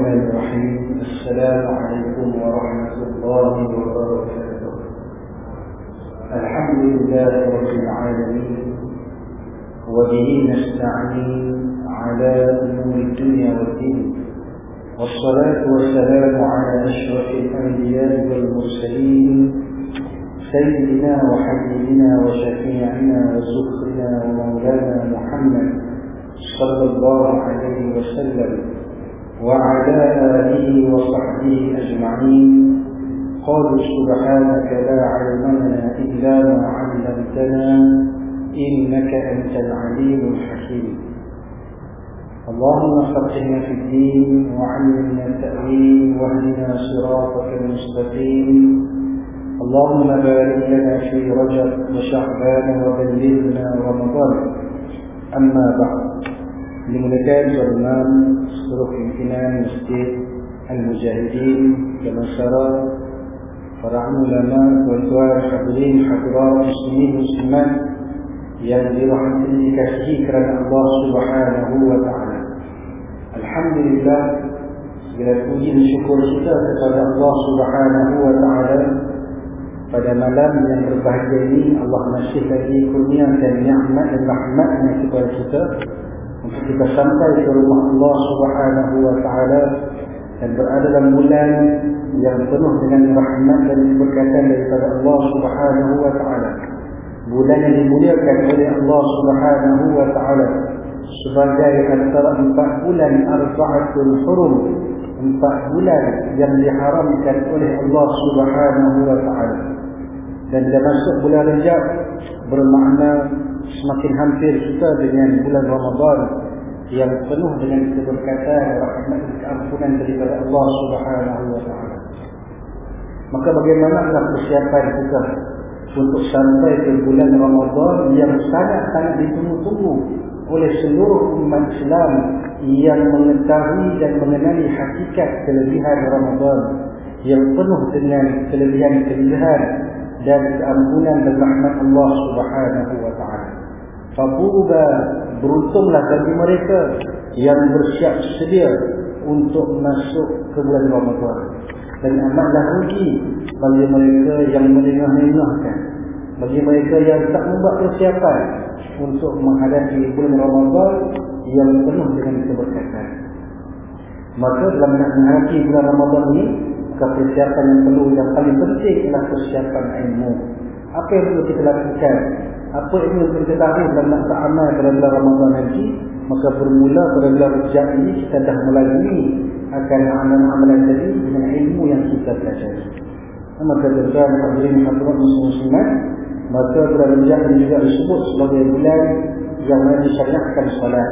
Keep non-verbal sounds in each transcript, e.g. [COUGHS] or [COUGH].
الرحمن الرحيم. السلام عليكم ورحمة الله وبركاته. الحمد لله رب العالمين وبه نستعين على أمور الدنيا والدين. والصلاة والسلام على أشرف الأنبياء والمرسلين سيدنا وحبيبنا وشفيعنا وزخرنا ومولانا محمد صلى الله عليه وسلم. وعلى آله وصحبه أجمعين. قالوا سبحانك لا علم لنا إلا ما علمتنا إنك أنت العليم الحكيم. اللهم فقهنا في الدين وعلمنا التأويل واهدنا صراطك المستقيم. اللهم بارك لنا في رجب وشعبان وبلغنا رمضان. أما بعد. Dimulakan berman seluruh pimpinan masjid Al-Mujahidin Kemasyara para ulama, tuan-tuan, hadirin, hadirat, muslimin, muslimat yang dirahmati dikasihi kerana Allah Subhanahu wa taala. Alhamdulillah segala puji dan syukur kita kepada Allah Subhanahu wa taala pada malam yang berbahagia ini Allah masih lagi kurniakan nikmat dan rahmatnya kepada kita untuk kita sampai ke rumah Allah Subhanahu wa taala dan berada dalam bulan yang penuh dengan rahmat dan keberkatan daripada Allah Subhanahu wa taala. Bulan yang dimuliakan oleh Allah Subhanahu wa taala sebagai antara empat bulan arba'atul hurum empat bulan yang diharamkan oleh Allah Subhanahu wa taala. Dan masuk bulan Rajab bermakna semakin hampir kita dengan bulan Ramadan yang penuh dengan keberkatan rahmat dan keampunan daripada Allah Subhanahu wa taala. Maka bagaimanakah persiapan kita untuk sampai ke bulan Ramadan yang sangat-sangat ditunggu-tunggu oleh seluruh umat Islam yang mengetahui dan mengenali hakikat kelebihan Ramadan yang penuh dengan kelebihan-kelebihan dan keampunan dan rahmat Allah Subhanahu wa taala. Fabuba beruntunglah bagi mereka yang bersiap sedia untuk masuk ke bulan Ramadan. Dan amatlah rugi bagi mereka yang melengah-lengahkan. Bagi mereka yang tak membuat persiapan untuk menghadapi bulan Ramadan yang penuh dengan keberkatan. Maka dalam menghadapi bulan Ramadan ini, persiapan yang perlu yang paling penting adalah persiapan ilmu. Apa yang perlu kita lakukan? Apa yang perlu kita tahu dalam nak beramal pada bulan Ramadan nanti? Maka bermula pada bulan Rajab ini kita dah melalui akan amalan-amalan tadi dengan ilmu yang kita pelajari. Maka tuan hadirin hadirat muslimat, maka bulan Rajab ini juga disebut sebagai bulan yang mana salat.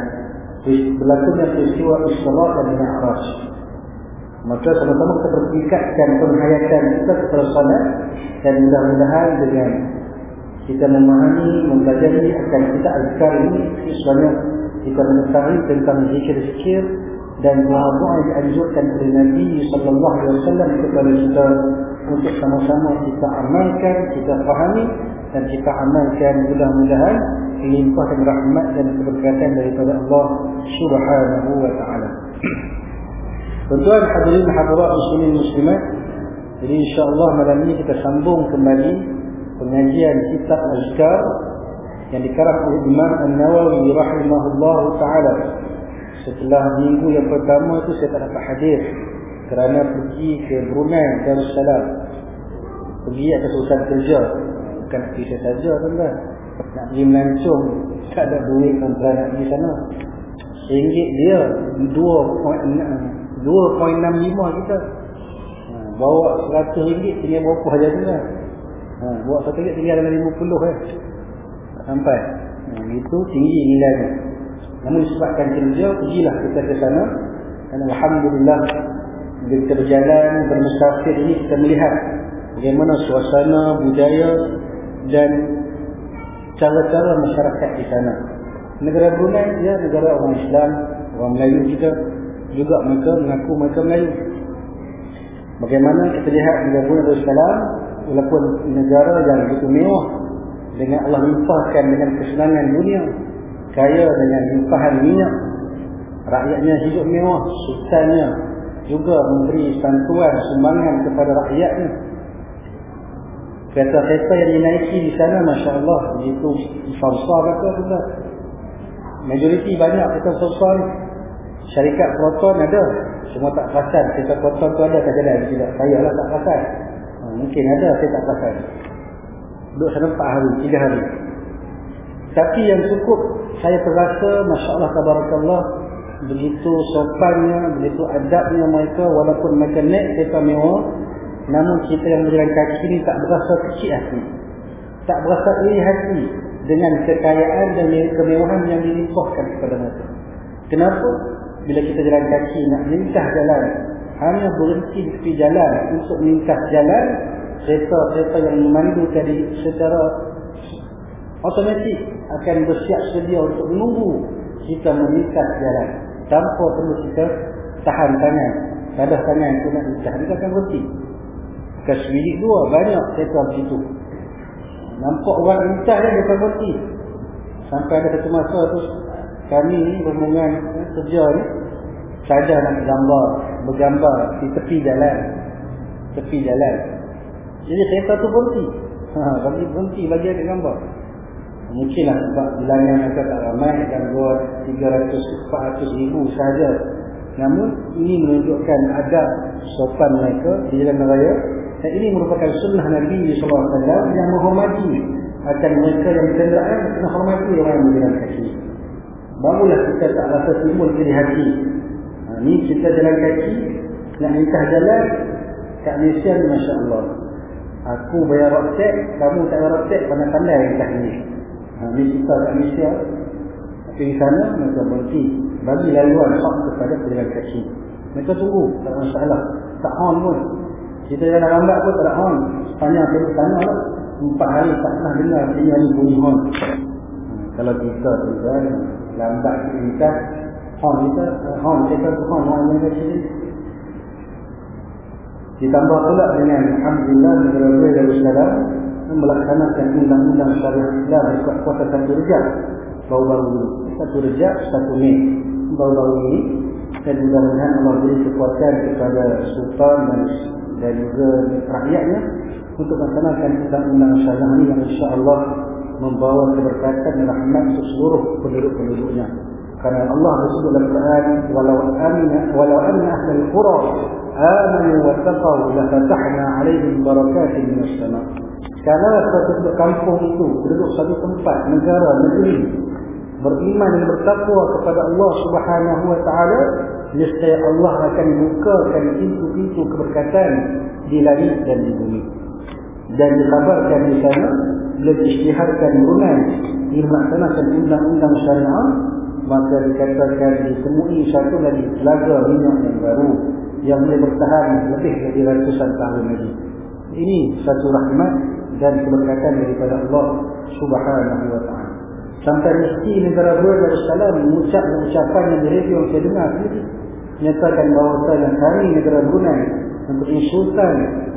Berlakunya peristiwa Isra dan Mi'raj. Maka sama-sama kita bertingkatkan penghayatan kita kepada salat dan mudah-mudahan dengan kita memahami, mempelajari akan kita azkar ini sebenarnya kita mengetahui tentang zikir-zikir dan doa-doa yang dianjurkan oleh Nabi sallallahu alaihi wasallam kepada kita untuk sama-sama kita amalkan, kita fahami dan kita amalkan mudah-mudahan limpahkan rahmat dan keberkatan daripada Allah Subhanahu wa taala. Tuan-tuan hadirin hadirat muslimin muslimat, jadi insya-Allah malam ini kita sambung kembali pengajian kitab Azkar yang dikarang oleh Imam An-Nawawi rahimahullah taala. Setelah minggu yang pertama itu saya tak dapat hadir kerana pergi ke Brunei Darussalam. Pergi atas urusan kerja, bukan pergi saya saja tuan-tuan. nak pergi melancong tak ada duit tuan-tuan nak pergi sana ringgit dia 2.65 kita ha, bawa 100 ringgit tinggal berapa saja tu kan ha, bawa 1 ringgit tinggal dalam 50 eh. tak sampai. Ha, itu tinggi nilainya namun disebabkan kerja pergilah kita ke sana. Dan Alhamdulillah kita berjalan bermusafir ini kita melihat bagaimana suasana budaya dan cara-cara masyarakat di sana. Negara Brunei ya negara orang Islam orang Melayu juga juga mereka mengaku mereka Melayu. Bagaimana kita lihat negara Brunei Darussalam walaupun negara yang begitu mewah dengan Allah limpahkan dengan kesenangan dunia kaya dengan limpahan minyak rakyatnya hidup mewah sultannya juga memberi bantuan sumbangan kepada rakyatnya. Kereta-kereta yang dinaiki di sana Masya Allah begitu besar-besar kata juga majoriti banyak kereta besar syarikat proton ada. Semua tak perasan kereta proton tu ada kadang-kadang saya lah tak perasan. Ha, mungkin ada saya tak perasan. Duduk sana 4 hari 3 hari. Tapi yang cukup saya terasa Masya Allah Tabarakallah begitu sopannya, begitu adabnya mereka walaupun mereka naik kereta mewah namun kita yang berjalan kaki ini tak berasa kecil hati. Tak berasa iri hati dengan kekayaan dan kemewahan yang dilimpahkan kepada mereka. Kenapa? Bila kita jalan kaki nak melintah jalan. Hanya berhenti di jalan untuk melintah jalan kereta-kereta yang memandu tadi secara otomatik akan bersiap sedia untuk menunggu kita melintah jalan. Tanpa perlu kita tahan tangan tadah tangan itu nak licah dia akan berhenti. Kasbidik dua banyak kereta begitu nampak orang licah dia akan berhenti. Sampai ada satu masa tu kami rombongan eh, kerja ni saja nak gambar bergambar di tepi jalan tepi jalan jadi kereta tu berhenti ha, bagi berhenti bagi ada gambar Mungkinlah sebab bilangan mereka tak ramai dan buat 300-400 ribu sahaja. Namun ini menunjukkan adab sopan mereka di dalam raya dan ini merupakan sunnah Nabi SAW yang menghormati akan mereka yang berkendaraan kena hormati orang yang berjalan kaki. Barulah kita tak rasa timbul dari hati. Ha, ini kita jalan kaki nak minta jalan kat Malaysia ni Masya Allah. Aku bayar roksek, kamu tak bayar roksek, pandai-pandai yang tak ini. Ha, ini kita kat Malaysia. Di sana mereka berhenti. Bagi laluan hak kepada pejalan kaki. Mereka tunggu Tak masalah. Tak on pun. Kita jalan lambat pun tak ada on. Sepanjang tengok sana lah Empat hari tak pernah dengar Sini hari bunyi on ha, Kalau kita tu kan Lambat kita On kita On kita tu on On yang kecil Ditambah pula dengan Alhamdulillah Buai Darussalam melaksanakan undang-undang syariah Islam di kuasa satu rejak baru-baru ini. Satu rejak, satu Mei baru-baru ini. Dan mudah-mudahan Allah beri kekuatan kepada sultan dan, dan juga rakyatnya untuk melaksanakan undang-undang syariah ini yang insya-Allah membawa keberkatan dan rahmat untuk seluruh penduduk-penduduknya. Karena Allah bersebut dalam Quran, "Walau amina walau anna ahlul qura amanu wattaqu la fatahna 'alaihim barakatin minas sama'." Kalau penduduk kampung itu penduduk satu tempat, negara, negeri beriman dan bertakwa kepada Allah Subhanahu wa taala, niscaya Allah akan bukakan pintu-pintu keberkatan di langit dan di bumi. Dan dikabarkan di sana bila diisytiharkan Brunei di melaksanakan undang-undang syariah maka dikatakan ditemui satu lagi telaga minyak yang baru yang boleh bertahan lebih dari ratusan tahun lagi. Ini satu rahmat dan keberkatan daripada Allah Subhanahu wa taala. Sampai mesti negara Darussalam mengucap ucapan yang di radio saya dengar menyatakan bahawa negara Brunei untuk sultan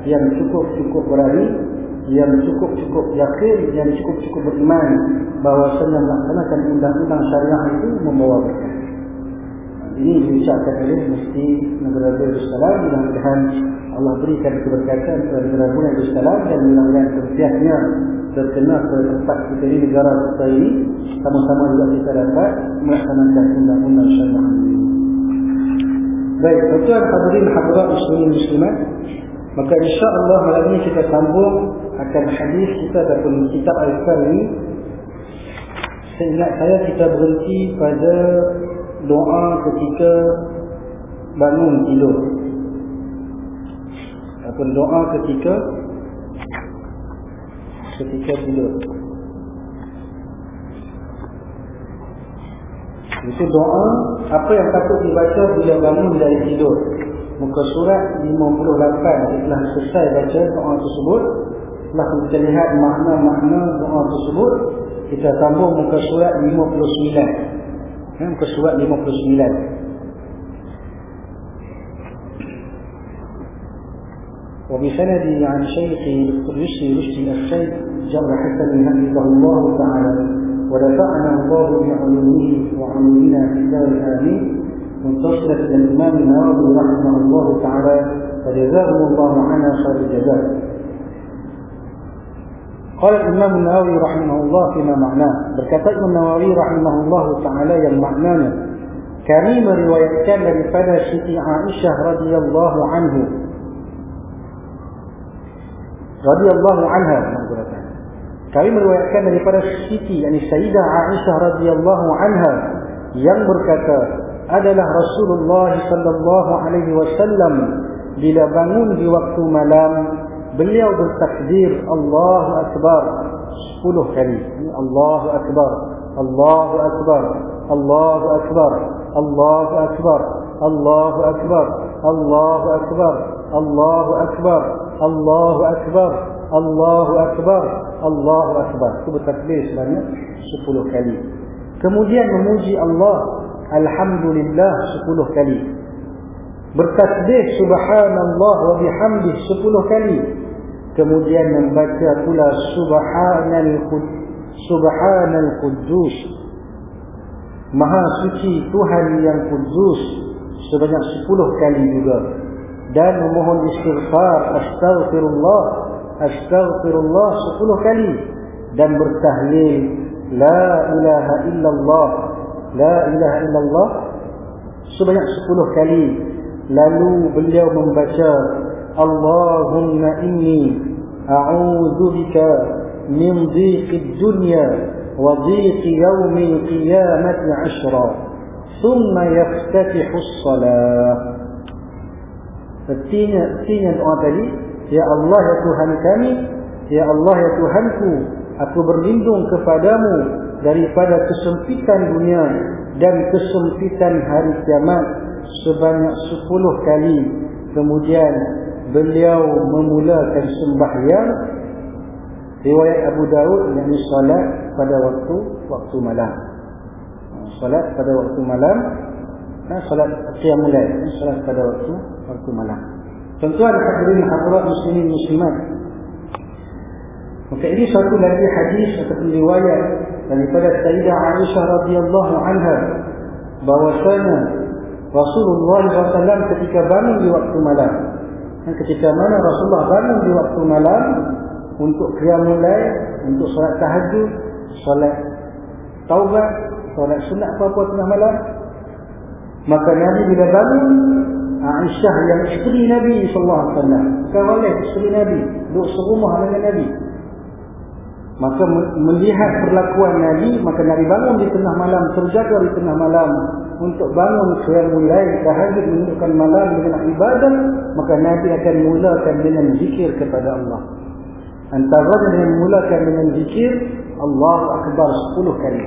yang cukup-cukup berani yang cukup-cukup yakin yang cukup-cukup beriman bahawa saya melaksanakan undang-undang syariah itu membawa berkah. Ini diucapkan oleh mesti negara Darussalam mudah-mudahan Allah berikan keberkatan kepada negara Darussalam dan mudah-mudahan setiapnya terkena ke tempat kita ini negara kita ini. Sama-sama juga kita dapat melaksanakan undang-undang syariah ini. Baik, tuan hadirin hadirat muslimin muslimat, maka insya-Allah malam ini kita sambung akan hadis kita ataupun kitab Al-Qur'an ini Seingat saya kita berhenti pada doa ketika bangun tidur. Ataupun doa ketika ketika tidur. Itu doa apa yang patut dibaca bila bangun dari tidur. Muka surat 58 setelah selesai baca doa tersebut, setelah kita lihat makna-makna doa tersebut, kita sambung muka surat 59. Ya, muka surat 59. وبسند عن شيخي دكتور يسري رشدي الشيخ جبر حسن حفظه الله تعالى ونفعنا الله بعلومه وعلومنا في دار الآمين. منتصرة الإمام النووي رحمه الله تعالى فجزاهم الله عنا خير الجزاء. قال الإمام النووي رحمه الله فيما معناه berkata Imam Nawawi rahimahullah taala yang maknanya kami meriwayatkan daripada Siti Aisyah radhiyallahu anhu radhiyallahu anha kami meriwayatkan daripada Siti yakni Sayyidah Aisyah radhiyallahu anha yang berkata adalah Rasulullah sallallahu alaihi wasallam bila bangun di waktu malam beliau bertakbir Allahu akbar 10 kali Allahu akbar Allahu akbar Allahu akbar Allahu akbar Allahu akbar Allahu akbar Allahu akbar Allahu akbar Allahu akbar Allahu akbar. Itu bertakbir sebanyak 10 kali. Kemudian memuji Allah alhamdulillah 10 kali. Bertasbih subhanallah wa bihamdih 10 kali. Kemudian membaca pula subhanal subhanal quddus. Maha suci Tuhan yang kudus sebanyak 10 kali juga. Dan memohon istighfar astaghfirullah astaghfirullah 10 kali dan bertahlil la ilaha illallah la ilaha illallah sebanyak 10 kali. Lalu beliau membaca Allahumma inni a'udzu bika min dhiqid dunya wa dhiqi yawmil qiyamati 'ashra thumma yaftatihu as-salah Artinya, artinya doa tadi Ya Allah ya Tuhan kami Ya Allah ya Tuhanku Aku berlindung kepadamu Daripada kesempitan dunia Dan kesempitan hari kiamat Sebanyak sepuluh kali. Kemudian Beliau memulakan sembahyang. Riwayat Abu Daud Yang salat pada waktu Waktu malam. Salat pada waktu malam. Salat qiyamulai Salat pada waktu waktu malam. Tuan-tuan hadirin hadirat muslimin muslimat. Maka ini satu lagi hadis atau riwayat daripada Sayyidah Aisyah radhiyallahu anha bahwasanya Rasulullah SAW ketika bangun di waktu malam dan ketika mana Rasulullah bangun di waktu malam untuk qiyamul lail, untuk solat tahajud, solat taubat, solat sunat apa-apa tengah malam maka Nabi bila bangun Aisyah yang isteri Nabi sallallahu alaihi wasallam. Kawalih isteri Nabi, duduk serumah dengan Nabi. Maka melihat perlakuan Nabi, maka Nabi bangun di tengah malam, terjaga di tengah malam untuk bangun qiyam lail, tahajud menunjukkan malam dengan ibadah, maka Nabi akan mulakan dengan zikir kepada Allah. Antara yang mulakan dengan zikir, Allah Akbar 10 kali.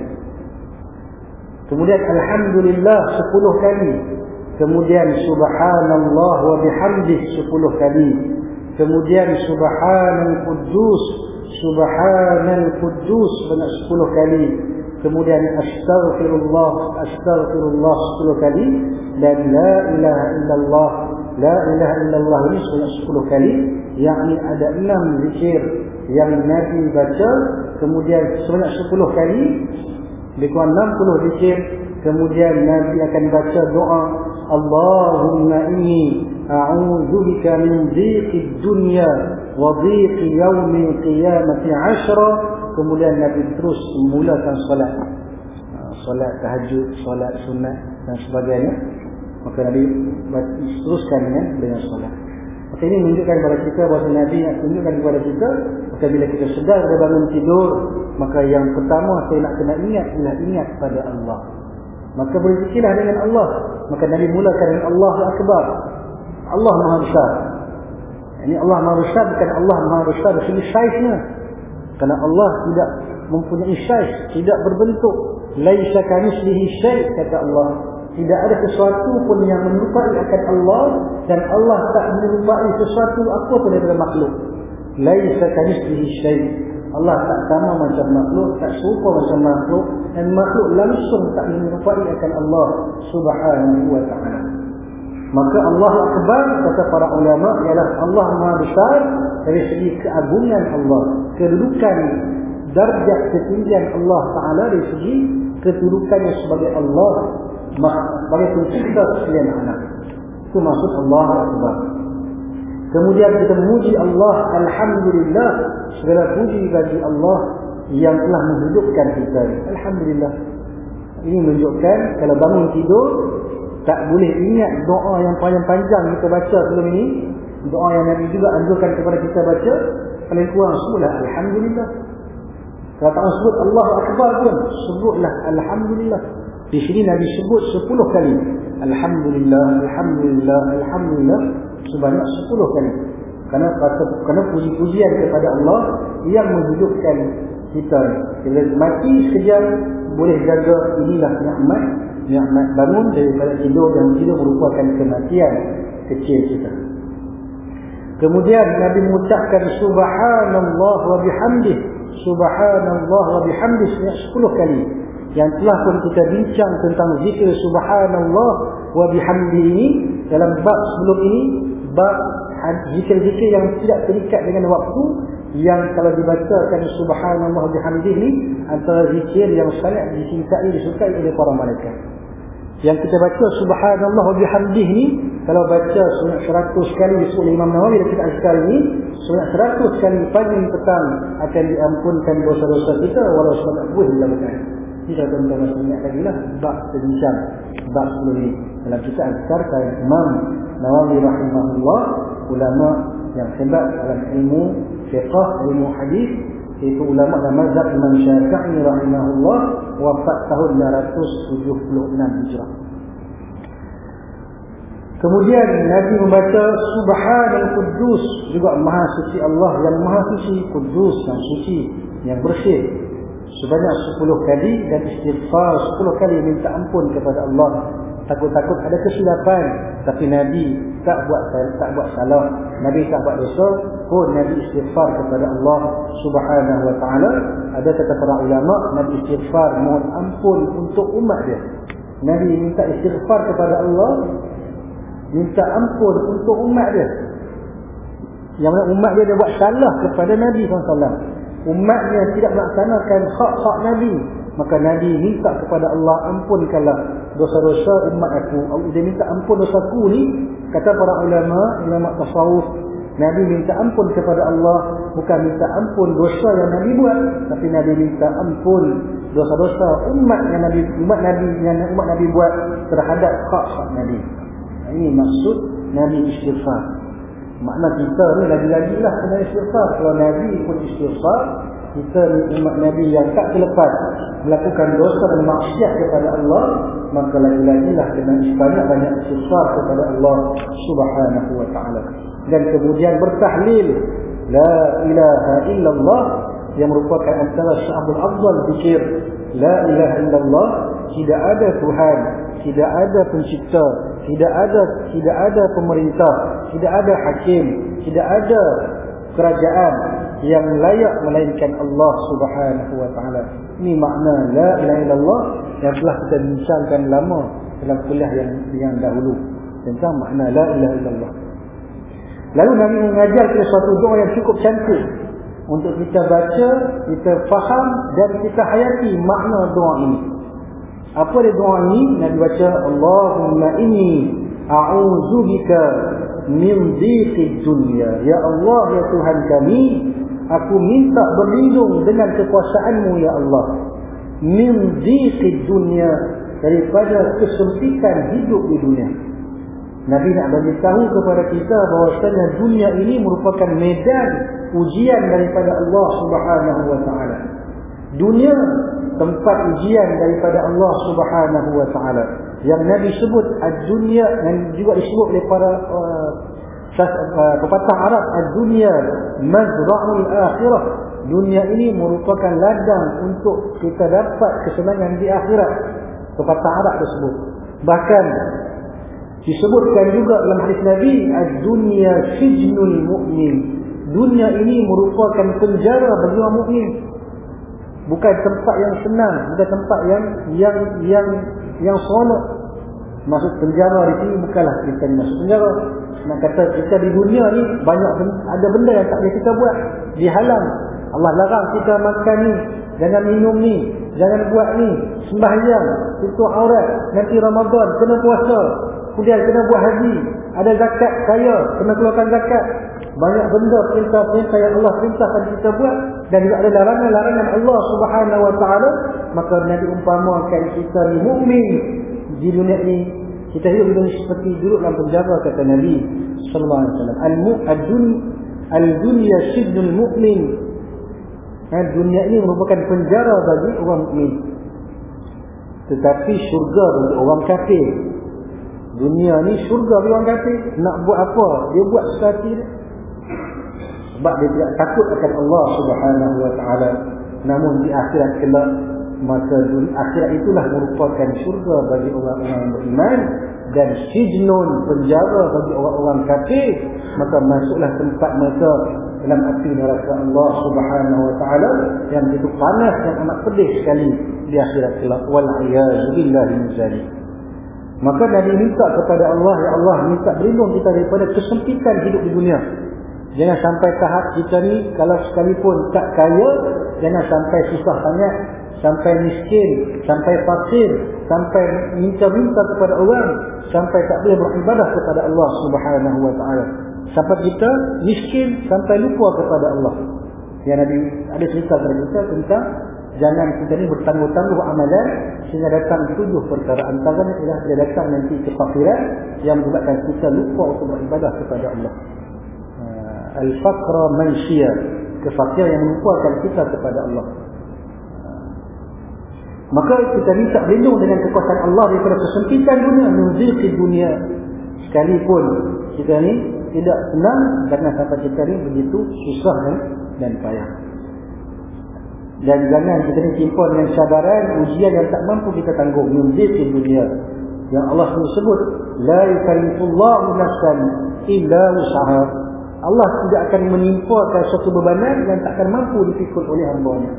Kemudian Alhamdulillah 10 kali kemudian subhanallah wa bihamdih 10 kali. Kemudian subhanal quddus subhanal quddus banyak 10 kali. Kemudian astaghfirullah astaghfirullah 10 kali. Dan la ilaha illallah la ilaha illallah ini banyak 10 kali. Yakni ada enam zikir yang Nabi baca. Kemudian sebanyak 10 kali. Lebih kurang 60 zikir. Kemudian Nabi akan baca doa Allahumma inni a'udzu bika min dhiqid dunya wa dhiqi yaumil qiyamati 'ashra. Kemudian Nabi terus memulakan solat. Solat tahajud solat sunat dan sebagainya. Maka Nabi teruskan ya, dengan solat. Maka ini menunjukkan kepada kita bahawa Nabi nak tunjukkan kepada kita maka bila kita sedar dari bangun tidur maka yang pertama saya nak kena ingat ialah ingat pada Allah maka berzikirlah dengan Allah. Maka Nabi mulakan dengan Allah Akbar. Allah Maha Besar. Ini Allah Maha Besar bukan Allah Maha Besar dari segi saiznya kerana Allah tidak mempunyai saiz tidak berbentuk. Laisa kamitslihi syai kata Allah. Tidak ada sesuatu pun yang menyerupai akan Allah dan Allah tak menyerupai sesuatu apa pun daripada makhluk. Laisa kamitslihi syai. Allah tak sama macam makhluk, tak serupa macam makhluk dan makhluk langsung tak menyerupai akan Allah Subhanahu wa taala. Maka Allah Akbar kata para ulama ialah Allah Maha Besar dari segi keagungan Allah, kedudukan darjat ketinggian Allah Taala dari segi kedudukannya sebagai Allah sebagai pencipta sekalian anak. Itu maksud Allah Akbar. Kemudian kita memuji Allah Alhamdulillah segala puji bagi Allah yang telah menghidupkan kita. Alhamdulillah. Ini menunjukkan kalau bangun tidur tak boleh ingat doa yang paling panjang kita baca sebelum ini. Doa yang Nabi juga anjurkan kepada kita baca paling kurang sebutlah Alhamdulillah. Kalau tak sebut Allah Akbar pun sebutlah Alhamdulillah. Di sini Nabi sebut sepuluh kali. Alhamdulillah, Alhamdulillah, Alhamdulillah. Sebanyak sepuluh kali. Kerana, kerana puji-pujian kepada Allah yang menghidupkan kita. Bila mati sekejap, boleh jaga inilah ni'mat. Ni'mat bangun daripada tidur dan tidur merupakan kematian kecil kita. Kemudian Nabi mengucapkan Subhanallah wa bihamdih. Subhanallah wa bihamdih sepuluh kali yang telah pun kita bincang tentang zikir subhanallah wa bihamdi ini dalam bab sebelum ini bab zikir-zikir yang tidak terikat dengan waktu yang kalau dibacakan subhanallah bihamdi ini antara zikir yang sangat dicintai disukai oleh para malaikat. Yang kita baca subhanallah bihamdi ini kalau baca sunat 100 kali disebut Imam Nawawi dan kita azkar ini sunat 100 kali pagi petang akan diampunkan dosa-dosa kita walau sunat buih kita tuan-tuan masih ingat lagi lah Bab terbincang Bab ini Dalam kita azkar Kaya Imam Nawawi Rahimahullah Ulama yang hebat dalam ilmu Fiqah, ilmu hadis Itu ulama dalam mazhab Imam Syafi'i Rahimahullah Wafat tahun 976 Hijrah. Kemudian Nabi membaca Subhanal Qudus Juga Maha Suci Allah Yang Maha Suci Qudus yang suci Yang bersih sebanyak 10 kali dan istighfar 10 kali minta ampun kepada Allah. Takut-takut ada kesilapan tapi Nabi tak buat tak buat salah. Nabi tak buat dosa pun Nabi istighfar kepada Allah subhanahu wa ta'ala. Ada kata para ulama Nabi istighfar mohon ampun untuk umat dia. Nabi minta istighfar kepada Allah minta ampun untuk umat dia. Yang mana umat dia dia buat salah kepada Nabi SAW umatnya tidak melaksanakan hak-hak Nabi. Maka Nabi minta kepada Allah ampunkanlah dosa-dosa umat aku. Dia minta ampun dosaku ni. Kata para ulama ulama tasawuf Nabi minta ampun kepada Allah. Bukan minta ampun dosa yang Nabi buat tapi Nabi minta ampun dosa-dosa umat yang Nabi umat Nabi yang umat Nabi buat terhadap hak-hak Nabi. Ini maksud Nabi istighfar Makna kita ni lagi-lagi lah kena istighfar. Kalau Nabi pun istighfar, kita ni umat Nabi yang tak terlepas melakukan dosa dan maksiat kepada Allah, maka lagi-lagi lah kena banyak-banyak istighfar kepada Allah subhanahu wa ta'ala. Dan kemudian bertahlil, La ilaha illallah, yang merupakan antara syahbul afdal fikir, La ilaha illallah, tidak ada Tuhan, tidak ada pencipta, tidak ada tidak ada pemerintah, tidak ada hakim, tidak ada kerajaan yang layak melainkan Allah Subhanahu wa taala. Ini makna la ilaha illallah yang telah kita bincangkan lama dalam kuliah yang yang dahulu tentang makna la ilaha illallah. Lalu Nabi mengajar kita suatu doa yang cukup cantik untuk kita baca, kita faham dan kita hayati makna doa ini. Apa dia doa ni? Nabi baca Allahumma inni a'udzubika min dhiqid dunya. Ya Allah ya Tuhan kami, aku minta berlindung dengan kekuasaanmu ya Allah. Min dhiqid dunya daripada kesempitan hidup di dunia. Nabi nak bagi tahu kepada kita bahawasanya dunia ini merupakan medan ujian daripada Allah Subhanahu wa taala. Dunia tempat ujian daripada Allah Subhanahu wa taala. Yang Nabi sebut ad-dunya dan juga disebut oleh para uh, uh, pepatah Arab ad-dunya mazra'ul akhirah. Dunia ini merupakan ladang untuk kita dapat kesenangan di akhirat. Pepatah Arab tersebut. Bahkan disebutkan juga dalam hadis Nabi ad-dunya sijnul mu'min. Dunia ini merupakan penjara bagi orang mukmin bukan tempat yang senang bukan tempat yang yang yang yang seronok. Masuk penjara di sini bukanlah kita masuk penjara. Nak kata kita di dunia ni banyak ada benda yang tak boleh kita buat. Dihalang Allah larang kita makan ni jangan minum ni jangan buat ni. Sembahyang tutup aurat nanti Ramadan kena puasa. Kemudian kena buat haji. Ada zakat kaya kena keluarkan zakat banyak benda perintah-perintah yang Allah perintahkan kita buat dan juga ada larangan-larangan Allah Subhanahu wa taala maka Nabi umpamakan kita ni mukmin di dunia ini kita hidup dunia seperti duduk dalam penjara kata Nabi sallallahu alaihi wasallam. Al-mu'adun al-dunya sidnul mu'min ha, dunia ini merupakan penjara bagi orang mukmin. Tetapi syurga bagi orang kafir. Dunia ni syurga bagi orang kafir. Nak buat apa? Dia buat sesuatu sebab dia tidak takut akan Allah Subhanahu wa taala. Namun di akhirat kelak maka di akhirat itulah merupakan syurga bagi orang-orang yang beriman dan sijnun penjara bagi orang-orang kafir. Maka masuklah tempat mereka dalam api neraka Allah Subhanahu wa taala yang begitu panas dan amat pedih sekali di akhirat kelak. Wal iyaz billahi min maka Nabi minta kepada Allah ya Allah minta berlindung kita daripada kesempitan hidup di dunia Jangan sampai tahap kita ni kalau sekalipun tak kaya, jangan sampai susah sangat, sampai miskin, sampai fakir, sampai minta-minta kepada orang, sampai tak boleh beribadah kepada Allah Subhanahu wa taala. Sampai kita miskin sampai lupa kepada Allah. Yang Nabi ada cerita kepada kita tentang jangan kita ni bertangguh-tangguh amalan sehingga datang tujuh perkara antaranya ialah dia datang nanti kefakiran yang menyebabkan kita lupa untuk beribadah kepada Allah al-faqra mansiyah kefakiran yang menumpahkan kita kepada Allah. Maka kita minta berlindung dengan kekuasaan Allah daripada kesempitan dunia. Nuzilki dunia. Sekalipun kita ni tidak senang kerana sampai kita ni begitu susah dan, dan payah. Dan jangan kita ni simpan dengan sabaran ujian yang tak mampu kita tanggung. Nuzilki dunia. Yang Allah sebut la yukallifullahu nafsan illa usaha Allah tidak akan menimpakan suatu bebanan yang tak akan mampu dipikul oleh hamba-Nya.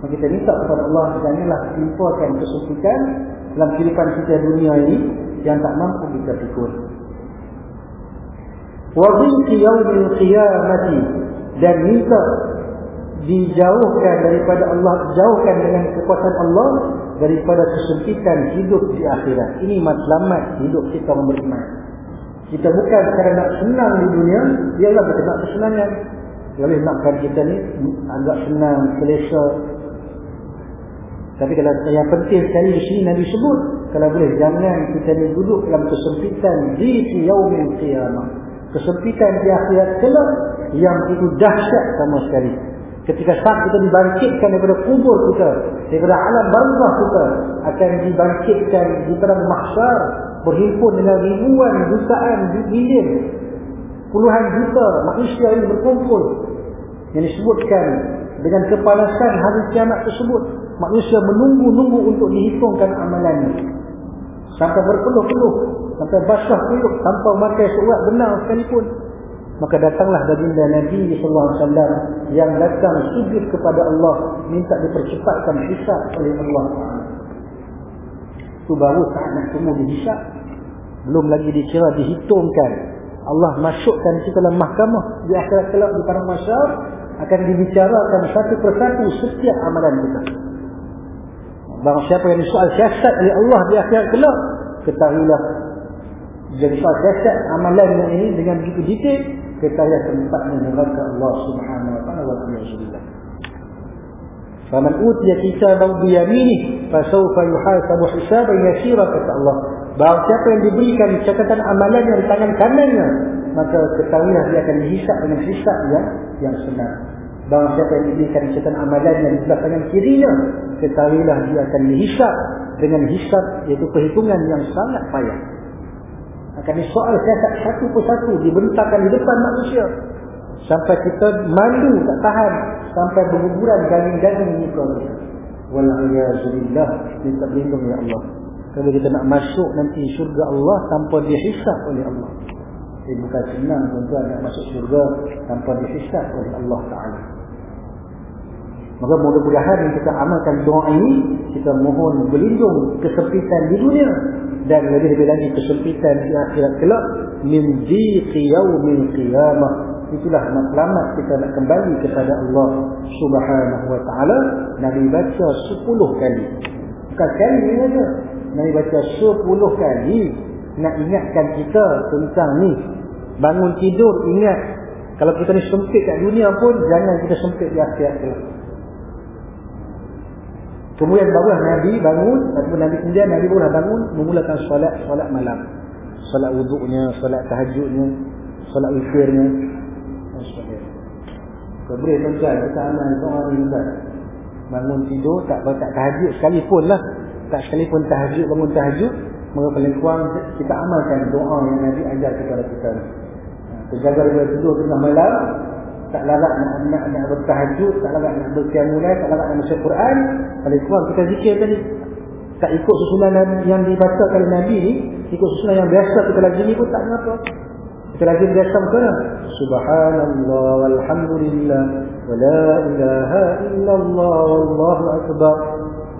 Maka kita minta kepada Allah janganlah timpakan kesusahan dalam kehidupan kita dunia ini yang tak mampu kita pikul. Wa dhikri yaumil qiyamati dan minta dijauhkan daripada Allah jauhkan dengan kekuatan Allah daripada kesempitan hidup di akhirat. Ini matlamat hidup kita beriman. Kita bukan kerana nak senang di dunia, ialah kita nak kesenangan. Boleh nakkan kita ni agak senang, selesa. Tapi kalau yang penting sekali di sini Nabi sebut, kalau boleh jangan kita ni duduk dalam kesempitan di yaumil qiyamah. Kesempitan di akhirat kelak yang itu dahsyat sama sekali. Ketika saat kita dibangkitkan daripada kubur kita, daripada alam barzah kita akan dibangkitkan di padang mahsyar berhimpun dengan ribuan jutaan bilion. Puluhan juta manusia ini berkumpul. Yang disebutkan dengan kepanasan hari kiamat tersebut manusia menunggu-nunggu untuk dihitungkan amalannya sampai berpeluh-peluh sampai basah peluh tanpa memakai surat benar sekalipun. Maka datanglah baginda Nabi wasallam yang datang sujud kepada Allah minta dipercepatkan hisab oleh Allah itu baru saat nak semua dihisap. Belum lagi dikira dihitungkan. Allah masukkan kita dalam mahkamah. Di akhirat kelak di padang mahsyar akan dibicarakan satu persatu setiap amalan kita. Barang siapa yang disoal siasat oleh Allah di akhirat kelak ketahuilah jadi soal siasat amalan yang ini dengan begitu detail ketahuilah tempatnya neraka Allah subhanahu wa ta'ala. Wa ta'ala Faman utiya kitabahu biyaminih fasawfa yuhasabu hisaban yasira kata Allah. Bahawa siapa yang diberikan catatan amalan yang di tangan kanannya Maka ketahuilah dia akan dihisap dengan hisap yang, yang senang. Bahawa siapa yang diberikan catatan amalan yang di sebelah tangan kirinya Ketahuilah dia akan dihisap dengan hisap Iaitu perhitungan yang sangat payah. Akan disoal siasat satu persatu Dibentangkan di depan manusia Sampai kita malu tak tahan. Sampai berguguran daging-daging ini Wallahuyazubillah Minta berlindung ya Allah. Kalau kita nak masuk nanti syurga Allah Tanpa dihisap oleh Allah. Jadi bukan senang tuan-tuan nak masuk syurga Tanpa dihisap oleh Allah Ta'ala. Maka mudah-mudahan kita amalkan doa ini Kita mohon berlindung kesempitan di dunia Dan lebih-lebih lagi kesempitan di akhirat kelak. Min diqi yawmin qiyamah itulah matlamat kita nak kembali kepada Allah Subhanahu wa taala. Nabi baca 10 kali. Bukan kali ni aja Nabi baca 10 kali nak ingatkan kita tentang ni. Bangun tidur ingat. Kalau kita ni sempit kat dunia pun jangan kita sempit di akhirat tu. Kemudian barulah Nabi bangun ataupun Nabi kemudian Nabi barulah bangun memulakan solat solat malam. Solat wuduknya solat tahajudnya solat witirnya boleh tuan-tuan kita amal doa ni tuan bangun tidur tak tak tahajud sekalipun lah. Tak sekalipun tahajud bangun tahajud maka paling kurang kita amalkan doa yang Nabi ajar kepada kita. Terjaga daripada tidur tengah malam tak larat nak, nak, nak bertahajud tak larat nak berkiamulai tak larat nak baca Quran paling kurang kita zikir tadi. Tak ikut susunan yang dibaca oleh Nabi ni ikut susunan yang biasa kita lagi ni pun tak kenapa kita lagi biasa betul Subhanallah walhamdulillah wa la ilaha illallah wallahu akbar.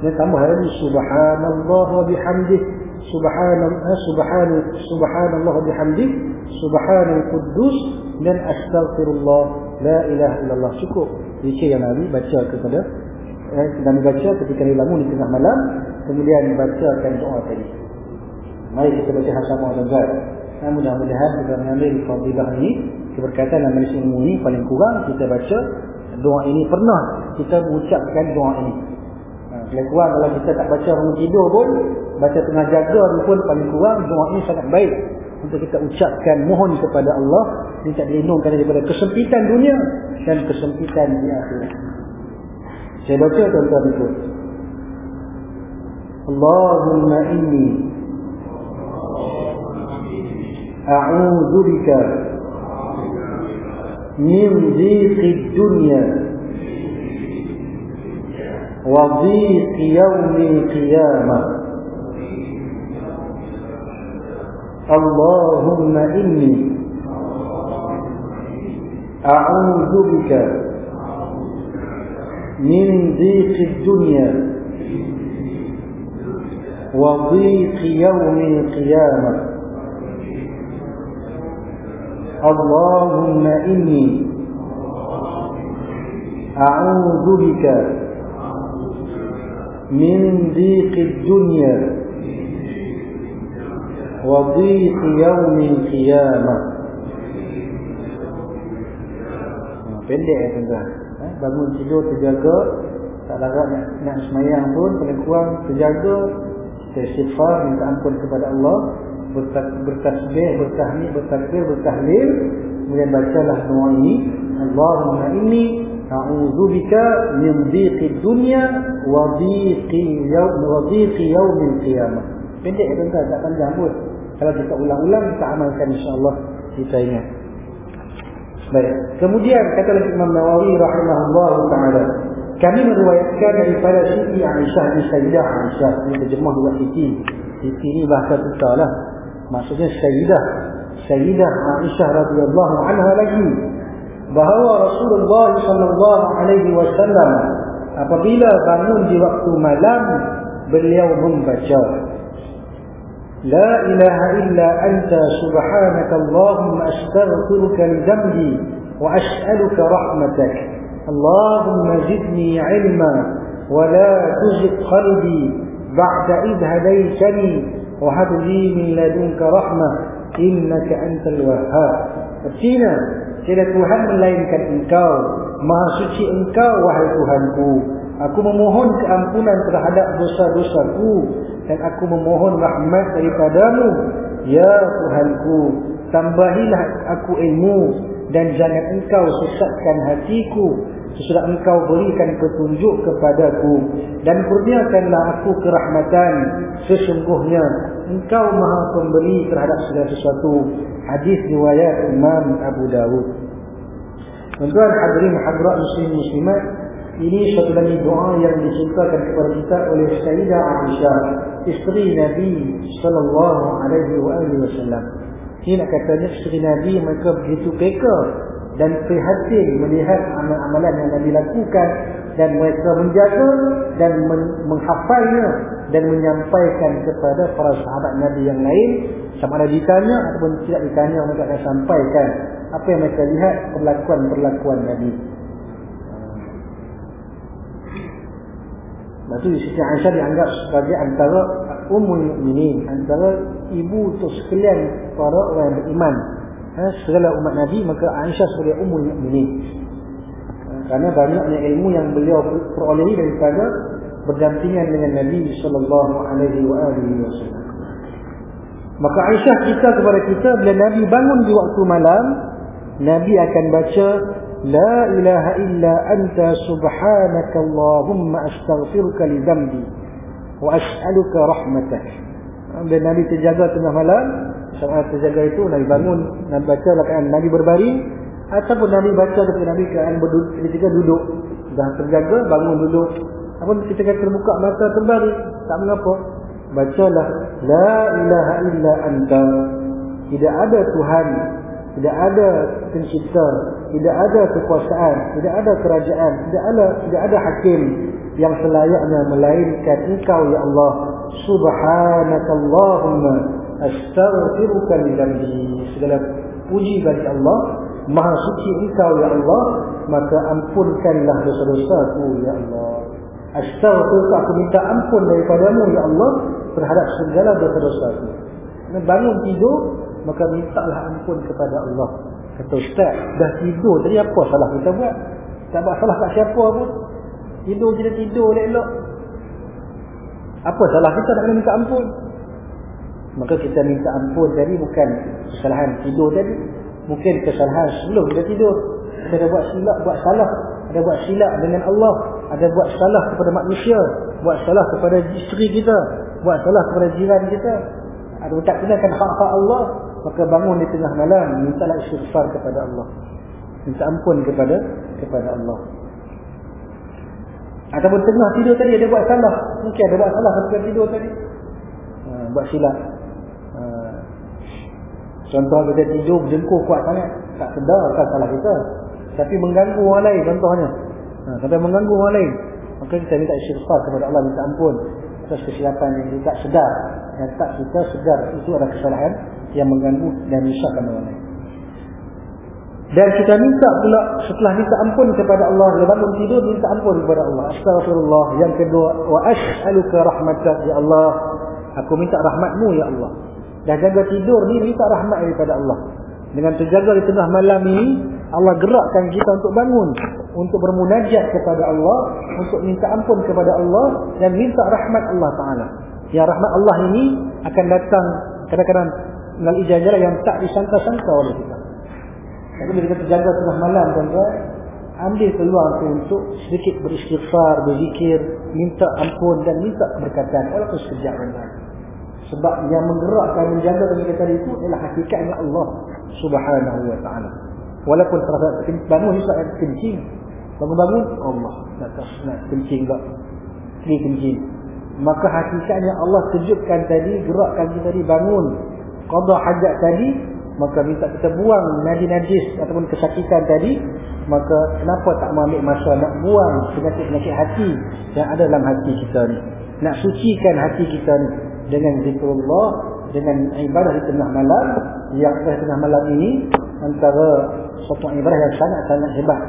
Ini tambah lagi subhanallah wa bihamdih subhanallah subhanallah subhanallah wa bihamdih subhanal quddus dan astaghfirullah la ilaha illallah cukup. Zikir yang Nabi baca kepada eh, Nabi baca ketika dia bangun di tengah malam kemudian bacakan doa tadi. Mari kita baca sama-sama tuan-tuan. Nah, mudah-mudahan kita mengambil fadilah ini keberkatan dan manusia ilmu ini paling kurang kita baca doa ini pernah kita mengucapkan doa ini. Nah, paling kurang kalau kita tak baca bangun tidur pun baca tengah jaga pun paling kurang doa ini sangat baik untuk kita ucapkan mohon kepada Allah minta dilindungkan daripada kesempitan dunia dan kesempitan di akhirat. Saya baca tuan-tuan itu. Allahumma inni أعوذ بك من ضيق الدنيا وضيق يوم القيامة. اللهم إني أعوذ بك من ضيق الدنيا وضيق يوم القيامة. اللهم إني أعوذ بك من ضيق الدنيا وضيق يوم القيامة pendek ya tuan bangun tidur terjaga tak larat nak, nak semayang pun paling kurang terjaga istighfar minta ampun kepada Allah bertasbih, bertahmid, bertakbir, bertahlil. Kemudian bacalah doa ini. Allahumma inni a'udzubika min dhiqi dunya wa dhiqi yawm wa dhiqi yawm al-qiyamah pendek ya tuan tak panjang pun. Kalau kita ulang-ulang kita amalkan insya-Allah. Kita ingat. Baik. Kemudian kata Imam Nawawi rahimahullah taala kami meriwayatkan daripada Siti Aisyah bin Sayyidah Aisyah. Ini terjemah dua Siti. Siti ini bahasa kita lah maksudnya Sayyidah Sayyidah Aisyah radhiyallahu anha lagi bahawa Rasulullah sallallahu alaihi wasallam apabila bangun di waktu malam beliau membaca La ilaha illa anta subhanaka Allahumma astaghfiruka li dhanbi wa as'aluka rahmatak Allahumma zidni ilma wa la tuzigh qalbi ba'da idh hadaytani وهب لي من لدنك رحمة إنك أنت الوهاب Artinya, tiada Tuhan melainkan engkau. Maha suci engkau, wahai Tuhanku. Aku memohon keampunan terhadap dosa-dosaku. dan aku memohon rahmat daripadamu ya Tuhanku tambahilah aku ilmu dan jangan engkau sesatkan hatiku sesudah engkau berikan petunjuk kepadaku dan kurniakanlah aku kerahmatan sesungguhnya engkau maha pemberi terhadap segala sesuatu. Hadis riwayat Imam Abu Dawud. Tuan-tuan hadirin hadirat muslim muslimat ini satu lagi doa yang diceritakan kepada kita oleh Sayyidah Aisyah isteri Nabi sallallahu alaihi wasallam. Ini nak katanya isteri Nabi mereka begitu keka dan prihatin melihat amalan-amalan yang Nabi lakukan dan mereka menjaga dan men menghafalnya dan menyampaikan kepada para sahabat Nabi yang lain sama ada ditanya ataupun tidak ditanya mereka akan sampaikan apa yang mereka lihat perlakuan-perlakuan Nabi Lepas itu Siti Aisyah dianggap sebagai antara umul mukminin, antara ibu untuk sekalian para orang yang beriman ha, segala umat Nabi maka Aisyah sebagai umum ini eh, kerana banyaknya ilmu yang beliau peroleh daripada berdampingan dengan Nabi Sallallahu Alaihi Wasallam. maka Aisyah cerita kepada kita bila Nabi bangun di waktu malam Nabi akan baca La ilaha illa anta subhanaka Allahumma astaghfiruka li dhanbi wa as'aluka rahmatak. Eh, Dan Nabi terjaga tengah malam, saat terjaga itu Nabi bangun Nabi baca rakaat Nabi berbaring ataupun Nabi baca ketika Nabi keadaan ketika duduk. Dah terjaga bangun duduk. Ataupun ketika terbuka mata terbaring tak mengapa. Bacalah la ilaha illa anta. Tidak ada Tuhan tidak ada pencipta, tidak ada kekuasaan, tidak ada kerajaan, tidak ada tidak ada hakim yang selayaknya melainkan Engkau ya Allah. Subhanakallahumma astaghfiruka li dhanbi. Segala puji bagi Allah, Maha suci Engkau ya Allah, maka ampunkanlah dosa-dosaku ya Allah. Astaghfiruka aku minta ampun daripadamu ya Allah terhadap segala dosa-dosaku. Bangun tidur maka mintalah ampun kepada Allah. Kata ustaz, dah tidur tadi apa salah kita buat? Tak buat salah kat siapa pun. Tidur je tidur elok. Apa salah kita nak minta ampun? Maka kita minta ampun tadi bukan kesalahan tidur tadi. Mungkin kesalahan sebelum kita tidur. Kita ada buat silap, buat salah. Ada buat silap dengan Allah. Ada buat salah kepada manusia. Buat salah kepada isteri kita. Buat salah kepada jiran kita. Ada tak gunakan hak-hak Allah maka bangun di tengah malam mintalah istighfar kepada Allah minta ampun kepada kepada Allah ataupun tengah tidur tadi ada buat salah mungkin ada buat salah ketika tidur tadi ha, buat silap. Contoh kita tidur berjengkur kuat sangat tak sedar kan salah kita tapi mengganggu orang lain contohnya ha, sampai mengganggu orang lain maka kita minta istighfar kepada Allah minta ampun atas kesilapan yang tidak sedar yang tak kita sedar itu adalah kesalahan yang mengganggu dan menyusahkan orang lain. Dan kita minta pula setelah minta ampun kepada Allah, bila bangun tidur minta ampun kepada Allah. Astagfirullah. Yang kedua, wa as'aluka rahmatak ya Allah. Aku minta rahmatmu ya Allah. Dan jaga tidur ni minta rahmat daripada Allah. Dengan terjaga di tengah malam ini, Allah gerakkan kita untuk bangun, untuk bermunajat kepada Allah, untuk minta ampun kepada Allah dan minta rahmat Allah Taala. Yang rahmat Allah ini akan datang kadang-kadang melalui jalan yang tak disangka-sangka oleh kita. Jadi kita terjaga tengah malam tuan-tuan, ambil peluang tu untuk sedikit beristighfar, berzikir, minta ampun dan minta keberkatan walaupun sekejap tuan Sebab yang menggerakkan menjaga kita tadi itu adalah hakikatnya Allah Subhanahu wa taala. Walaupun terasa bangun ni tak kencing. Bangun-bangun Allah nak nak kencing tak. Ni kencing. Maka hakikatnya Allah kejutkan tadi, gerakkan kita tadi bangun qada hajat tadi maka minta kita buang najis-najis ataupun kesakitan tadi maka kenapa tak ambil masa nak buang penyakit-penyakit hati yang ada dalam hati kita ni nak sucikan hati kita ni dengan zikrullah dengan ibadah di tengah malam yang di tengah malam ini antara satu ibadah yang sangat-sangat hebat.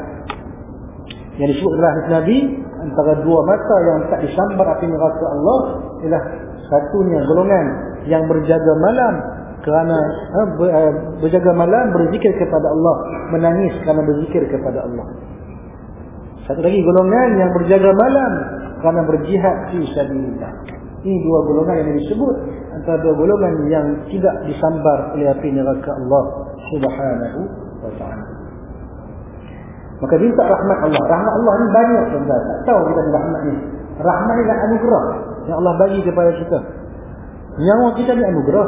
Yang disebut adalah Nabi antara dua mata yang tak disambar api neraka Allah ialah satunya golongan yang berjaga malam kerana ha, ber, uh, berjaga malam berzikir kepada Allah menangis kerana berzikir kepada Allah. Satu lagi golongan yang berjaga malam kerana berjihad fi sabilillah Ini dua golongan yang disebut antara dua golongan yang tidak disambar oleh api neraka Allah Subhanahu wa taala. Maka minta rahmat Allah. Rahmat Allah ni banyak tuan-tuan. Tak tahu kita rahmat ni. Rahmat ni anugerah yang Allah bagi kepada kita. Nyawa kita ni anugerah.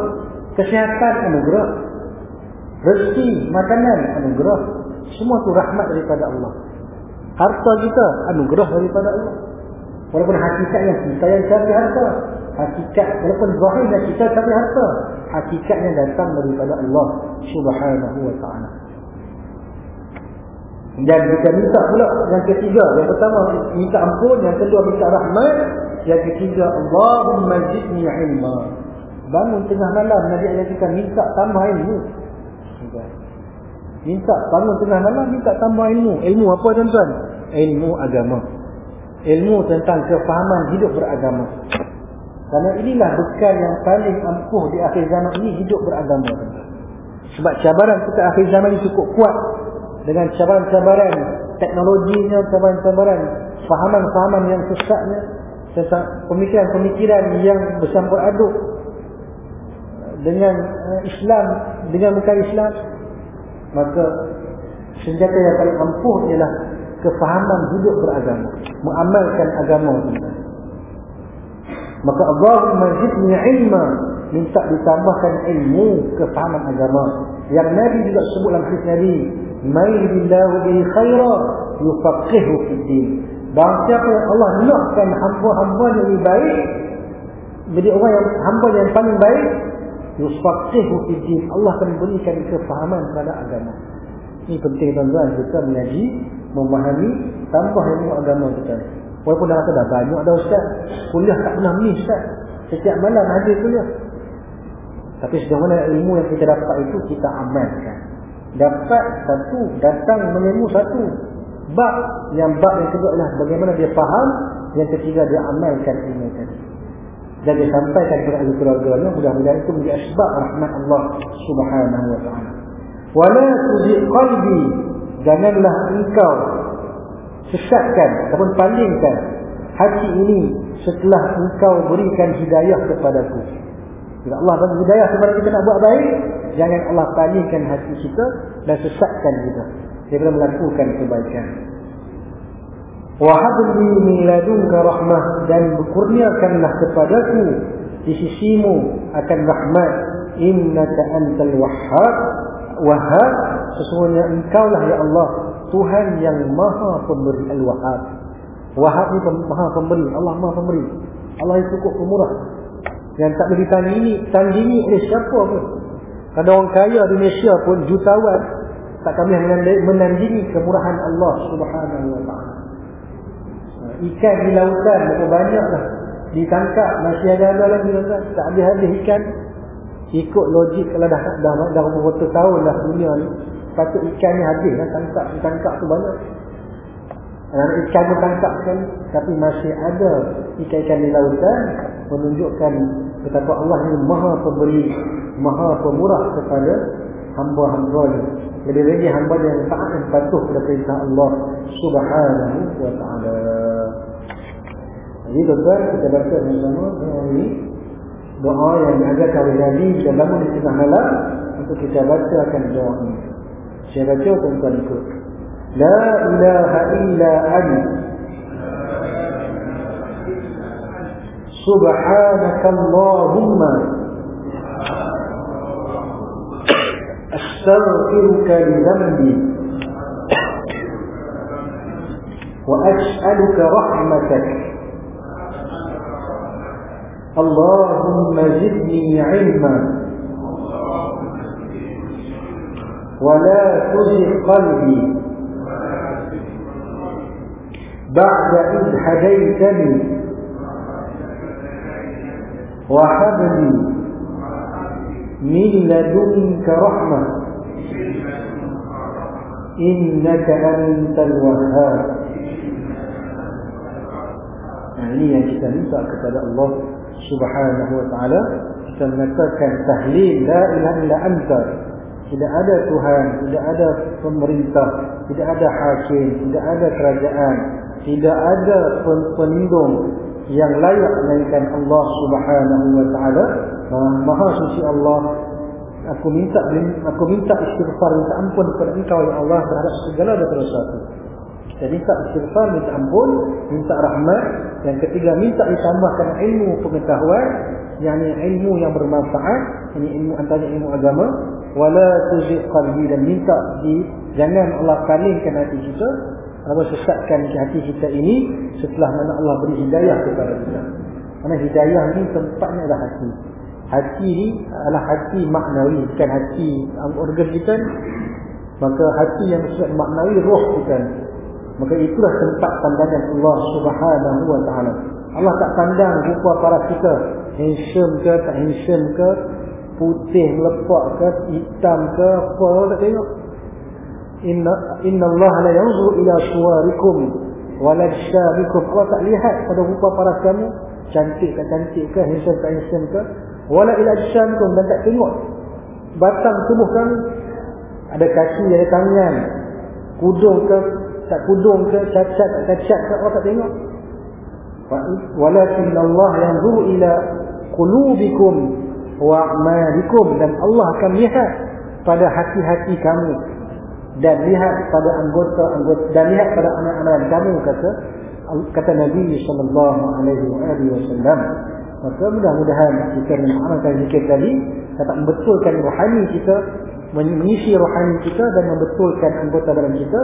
Kesihatan anugerah. Rezeki, makanan anugerah. Semua tu rahmat daripada Allah. Harta kita anugerah daripada Allah. Walaupun hakikatnya kita yang cari harta. Hakikat, walaupun zahirnya kita cari harta. Hakikatnya datang daripada Allah subhanahu wa ta'ala. Dan kita minta pula yang ketiga. Yang pertama minta ampun. Yang kedua minta rahmat. Yang ketiga Allahumma zidni ilma. Bangun tengah malam Nabi ayat kita minta tambah ilmu. Minta bangun tengah malam minta tambah ilmu. Ilmu apa tuan-tuan? Ilmu agama. Ilmu tentang kefahaman hidup beragama. Karena inilah bekal yang paling ampuh di akhir zaman ini hidup beragama. Sebab cabaran kita akhir zaman ini cukup kuat dengan cabaran-cabaran teknologinya, cabaran-cabaran fahaman-fahaman yang sesatnya tentang pemikiran-pemikiran yang bercampur aduk dengan eh, Islam, dengan muka Islam maka senjata yang paling ampuh ialah kefahaman hidup beragama mengamalkan agama maka Allahumma zidni ilma minta ditambahkan ilmu kefahaman agama. Yang Nabi juga sebut dalam hadis Nabi may billahu bihi khaira yufaqihu fid din. Bahawa siapa yang Allah nakkan hamba-hamba yang lebih baik Jadi orang yang hamba yang paling baik Yufaqihu fid din. Allah akan berikan kefahaman kepada agama. Ini penting tuan-tuan Kita mengaji, memahami Tambah ilmu agama kita. Walaupun dah kata dah banyak dah ustaz. Kuliah tak pernah miss ustaz. Setiap malam ada kuliah. Tapi sejauh mana ilmu yang kita dapat itu Kita amalkan. Dapat satu, datang menilmu satu. Bab yang bab yang kedua adalah bagaimana dia faham, yang ketiga dia amalkan ilmu tadi. Dan dia sampaikan kepada ahli keluarganya, mudah-mudahan itu menjadi asbab rahmat Allah subhanahu wa ta'ala. Wala tuzik qalbi, janganlah engkau sesatkan ataupun palingkan hati ini setelah engkau berikan hidayah kepadaku. Bila Allah bagi hidayah kepada kita nak buat baik, jangan Allah palingkan hati kita dan sesatkan kita daripada melakukan kebaikan. Wahabli min ladunka rahmah dan kurniakanlah kepadaku di sisimu akan rahmat innaka antal wahhab wahhab sesungguhnya engkau lah ya Allah Tuhan yang maha pemberi al-wahhab. Wahhab ni maha pemberi Allah maha pemberi. Allah yang cukup pemurah. Yang tak boleh ditandingi tandingi oleh siapa pun. Ada orang kaya di Malaysia pun jutawan. Tak kami menandingi kemurahan Allah Subhanahu wa taala. Ikan di lautan berapa banyaklah. Ditangkap masih ada ada lagi. Tak habis-habis ikan ikut logik kalau dah dah dah, beberapa tahun dah dunia ni patut ikan ni habis. Dah tangkap tangkap tu banyak. Dan ikan pun tangkap sekali. Tapi masih ada ikan-ikan di lautan menunjukkan betapa Allah ini maha pemberi maha pemurah kepada hamba-hamba ni. Lebih lagi hamba yang taat dan patuh kepada perintah Allah Subhanahu wa taala. Jadi tuan kita baca bersama doa ini doa yang diajarkan oleh Nabi kita bangun di tengah malam untuk kita baca akan doa ini. Saya baca tuan-tuan ikut. La ilaha illa anta Subhanaka Allahumma أستغفرك لذنبي وأسألك رحمتك اللهم زدني علما. ولا تزغ قلبي. بعد إذ هديتني. وهب لي من لدنك رحمة. إنك أنت الوهاب. kita minta kepada Allah Subhanahu wa taala kita mengatakan tahlil la ilaha illa anta. Tidak ada tuhan tidak ada pemerintah tidak ada hakim tidak ada kerajaan tidak ada pelindung yang layak melainkan Allah Subhanahu wa taala. Maha suci Allah aku minta aku minta istighfar minta ampun kepada engkau ya Allah terhadap segala dosa-dosaku kita minta istighfar minta ampun minta rahmat. Yang ketiga minta ditambahkan ilmu pengetahuan yakni ilmu yang bermanfaat ini ilmu antara ilmu agama. Wala tuzigh qalbi dan minta di jangan Allah palingkan hati kita. Allah sesatkan hati kita ini? Setelah mana Allah beri hidayah kepada kita. Karena hidayah ini tempatnya adalah hati. Hati ini adalah hati maknawi bukan hati organ kita. Maka hati yang bersifat maknawi roh kita maka itulah tempat pandangan Allah subhanahu wa ta'ala. Allah tak pandang rupa para kita. Handsome ke tak handsome ke putih melepak ke hitam ke apa Allah tak tengok. Inna inna Allah la yanzur ila suwarikum wala syabikum Allah tak lihat pada rupa para kamu. Cantik tak cantik ke handsome tak handsome ke. Wala ila syabikum dan tak tengok batang tubuh kamu. Ada kaki ada tangan. Kudung ke tak kudung ke cacat tak cacat ke Allah tak tengok. Walakin Allah yanzur ila qulubikum wa a'malikum. Dan Allah akan lihat pada hati-hati kamu. Dan lihat pada anggota-anggota dan lihat pada anak-anak kamu kata kata Nabi wasallam. Maka mudah-mudahan kita mengamalkan zikir tadi dapat membetulkan rohani kita mengisi rohani kita dan membetulkan anggota dalam kita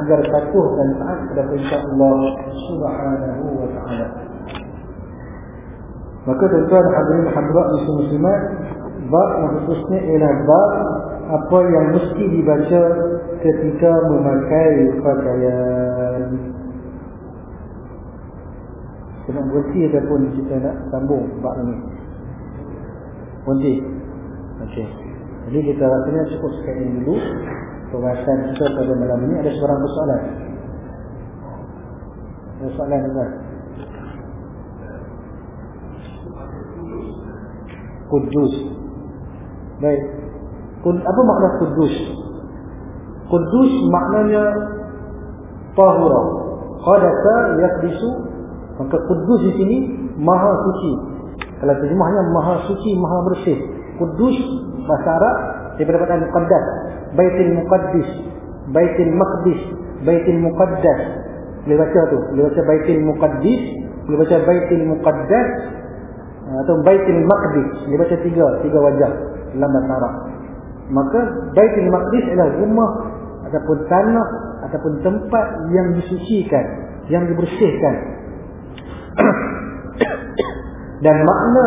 agar patuh dan taat kepada perintah Allah Subhanahu wa taala. Maka tuan-tuan hadirin hadirat muslimat, bab yang khususnya ialah bab apa yang mesti dibaca ketika memakai pakaian. Kena berhenti ataupun kita nak sambung bab ini. Berhenti. Okey. Jadi kita rasanya cukup sekali dulu. Pembahasan kita pada malam ini Ada seorang persoalan. Ada soalan juga Kudus. Baik. Apa makna kudus? Kudus maknanya Tahura. Qadasa yakdisu Maka kudus di sini Maha suci. Kalau terjemahnya maha suci, maha bersih. Kudus bahasa Arab daripada perkataan muqaddas. Baitul muqaddis baitul maqdis baitul muqaddas. Boleh baca tu? Boleh baca baitul muqaddis boleh baca baitul muqaddas atau baitul maqdis. Boleh baca tiga tiga wajah dalam bahasa Arab. Maka baitul maqdis adalah rumah ataupun tanah ataupun tempat yang disucikan yang dibersihkan. [COUGHS] Dan makna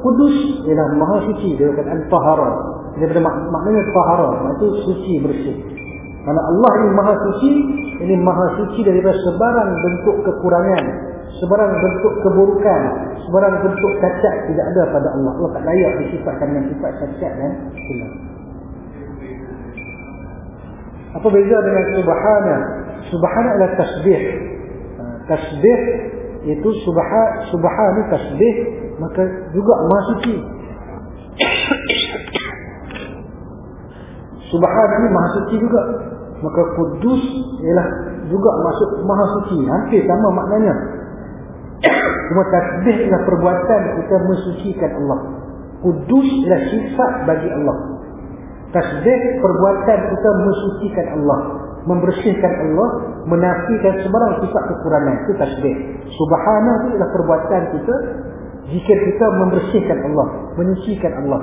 Kudus ialah maha suci dia kata tahara. Daripada mak maknanya tahara, itu suci bersih. Karena Allah ini maha suci, ini maha suci daripada sebarang bentuk kekurangan, sebarang bentuk keburukan, sebarang bentuk cacat tidak ada pada Allah. Allah tak layak disifatkan dengan sifat cacat dan hilang. Apa beza dengan subhana? Subhana adalah tasbih. Ha, tasbih itu subhan subhan tasbih maka juga maha suci subhan ini maha suci juga. Maka kudus ialah juga masuk maha suci hampir sama maknanya. Cuma tasbih ialah perbuatan kita mensucikan Allah. Kudus ialah sifat bagi Allah. Tasbih perbuatan kita mensucikan Allah membersihkan Allah menafikan sebarang sifat kekurangan itu tasbih. Subhanah itu ialah perbuatan kita jika kita membersihkan Allah menyucikan Allah.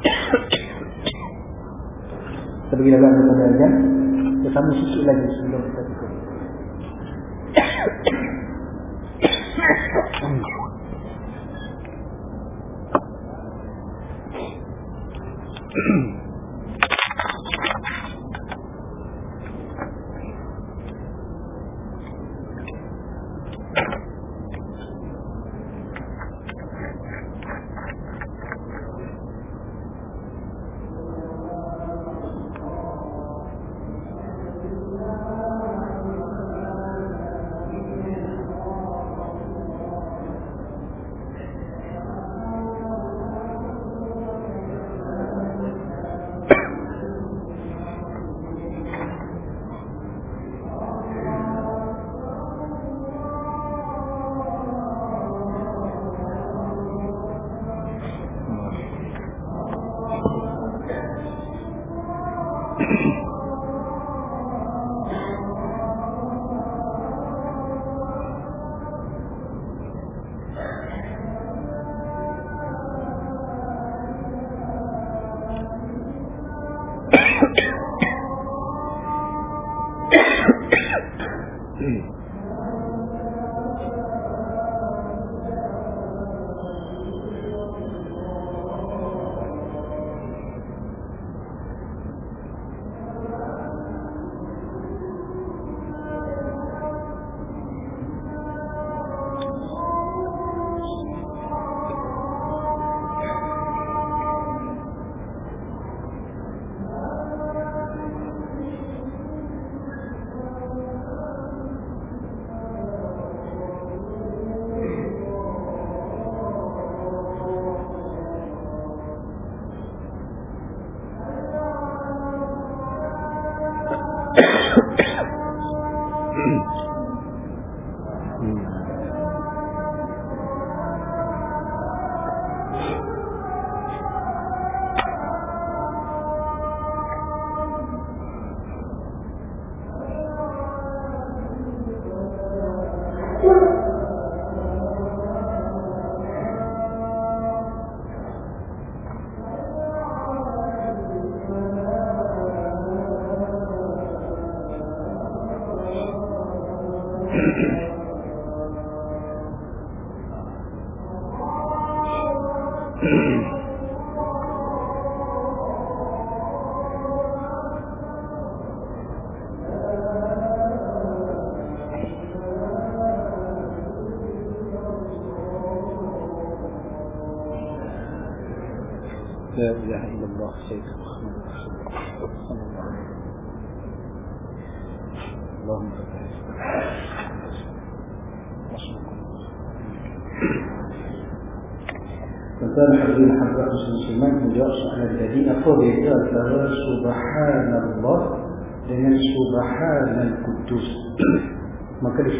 [COUGHS] Pergi dalam kepada kita sambung sikit lagi sebelum kita tutup [COUGHS] Hmm.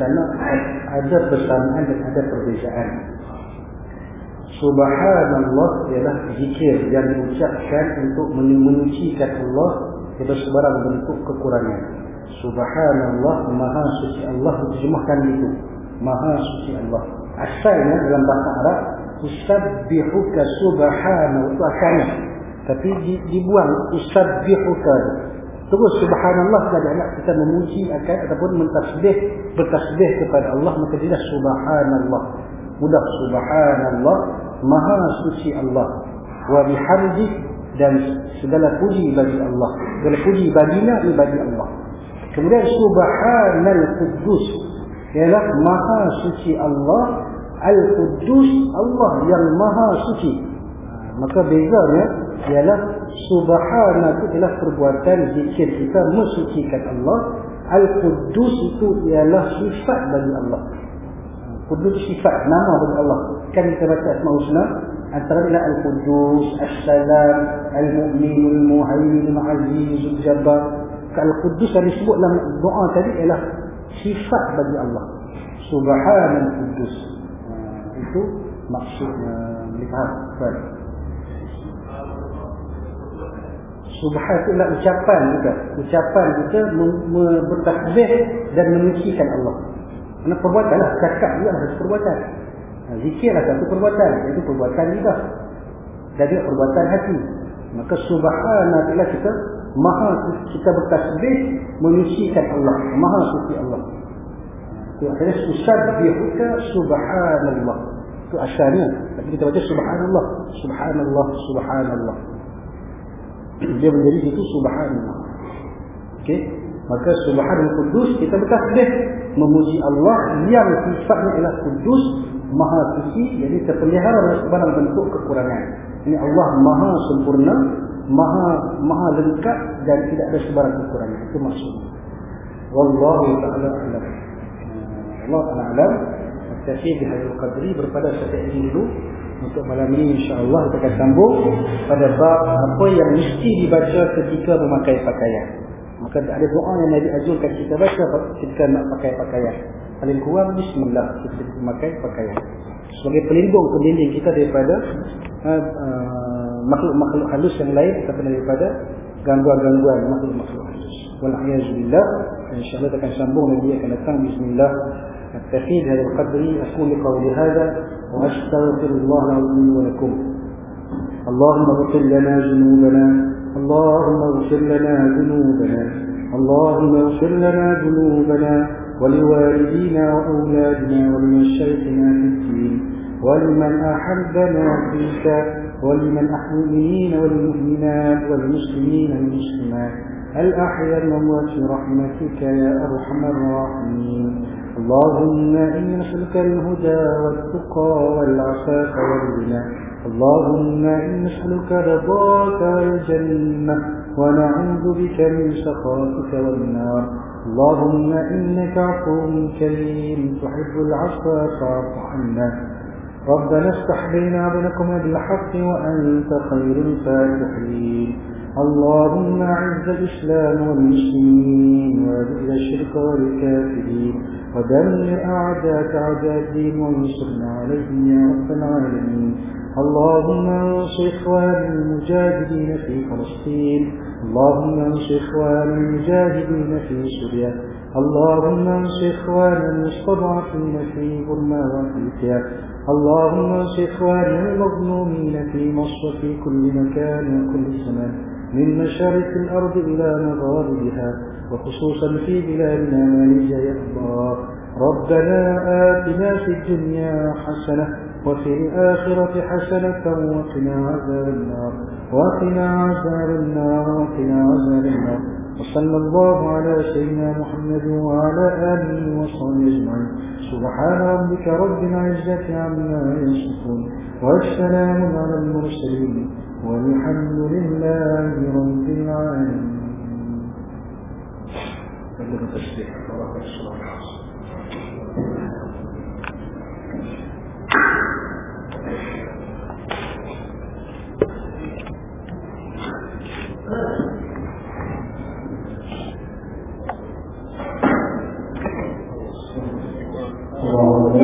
Sana ada persamaan dan ada perbezaan Subhanallah ialah zikir yang diucapkan untuk menyucikan Allah dari sebarang bentuk kekurangan. Subhanallah, Maha Suci Allah diterjemahkan itu. Maha Suci Allah. Asalnya dalam bahasa Arab, Usabbihuka Subhanahu itu asalnya. Tapi dibuang Usabbihuka. Terus Subhanallah nak kita memuji akan ataupun mentasbih, bertasbih kepada Allah maka dia Subhanallah. Mudah Subhanallah Maha suci Allah wa bihamdi dan segala puji bagi Allah. Segala puji baginya bagi Allah. Kemudian subhanal quddus ialah maha suci Allah al-quddus Allah yang maha suci. Maka bezanya ialah subhana itu ialah perbuatan zikir kita mensucikan Allah. Al-quddus itu ialah sifat bagi Allah. Kudus sifat nama bagi Allah. Kan kita baca Asma Husna antara ila Al-Qudus, As-Salam, Al-Mu'min, Al-Muhaymin, Al-Aziz, Al-Jabbar. Al-Qudus yang disebut dalam doa tadi ialah sifat bagi Allah. Subhanal Qudus. Itu maksudnya lihat. Baik. Subhan itu adalah ucapan kita. Ucapan kita bertasbih dan menyucikan Allah. Kerana perbuatan lah. Cakap juga satu perbuatan. Zikir lah satu perbuatan. Itu perbuatan lidah. Dan juga perbuatan hati. Maka subhanallah kita maha kita bertasbih menyucikan Allah. Maha suci Allah. Itu akhirnya susad subhanallah. Itu asalnya. Tapi kita baca subhanallah. Subhanallah. Subhanallah. Dia menjadi itu subhanallah. Okey. Maka subhanal kudus kita bertasbih memuji Allah yang sifatnya ialah kudus maha suci jadi terpelihara dari sebarang bentuk kekurangan. Ini Allah maha sempurna, maha maha lengkap dan tidak ada sebarang kekurangan. Itu maksudnya. Wallahu taala alam. Allah taala alam. Tafsir di hadis qadri berpada setiap ini dulu untuk malam ini insya-Allah kita akan sambung pada bab apa yang mesti dibaca ketika memakai pakaian. Maka ada doa yang Nabi ajarkan kita baca ketika nak pakai pakaian. Paling kurang bismillah kita memakai pakaian. Sebagai pelindung pelindung kita daripada uh, uh, makhluk-makhluk halus yang lain ataupun daripada gangguan-gangguan makhluk-makhluk halus. Wal'ayazubillah. InsyaAllah kita akan sambung lagi akan datang bismillah. التفيد هذا القدر أقول لقولي هذا وأستغفر الله لي ولكم. اللهم اغفر لنا ذنوبنا. اللهم اغفر لنا ذنوبنا. اللهم اغفر لنا ذنوبنا. ولوالدينا وأولادنا ولمن شيخنا في الدين. ولمن أحبنا فيك. ولمن المؤمنين والمؤمنات والمسلمين والمسلمات. الأحياء والأموات برحمتك يا أرحم الراحمين. اللهم إنا نسألك الهدى والتقى والعفاف والغنى. اللهم إنا نسألك رضاك والجنة ونعوذ بك من سخطك والنار. اللهم إنك عفو كريم تحب العفو فاعف عنا. ربنا افتح بيننا وبينكم بالحق وأنت خير الفاتحين. اللهم أعز الإسلام والمسلمين وأذل الشرك والكافرين. ودمر أعداءك أعداء الدين وانصرنا عليهم يا رب العالمين. اللهم انصر إخوان المجاهدين في فلسطين. اللهم انصر إخوان المجاهدين في سوريا. اللهم انصر إخوان المستضعفين في برما وأفريقيا اللهم انصر إخوان المظلومين في مصر في كل مكان وكل زمان. من مشارق الأرض إلى مغاربها وخصوصا في بلادنا ماليزيا يا الله. ربنا آتنا في الدنيا حسنة وفي الآخرة حسنة وقنا عذاب النار. وقنا عذاب النار وقنا عذاب النار. وصلى الله على سيدنا محمد وعلى آله وصحبه أجمعين. سبحان ربك رب العزة عما يصفون والسلام على المرسلين. والحمد لله رب العالمين. بلغ التسبيح وبارك الصلاة اللهم